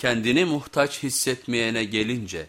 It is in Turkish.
kendini muhtaç hissetmeyene gelince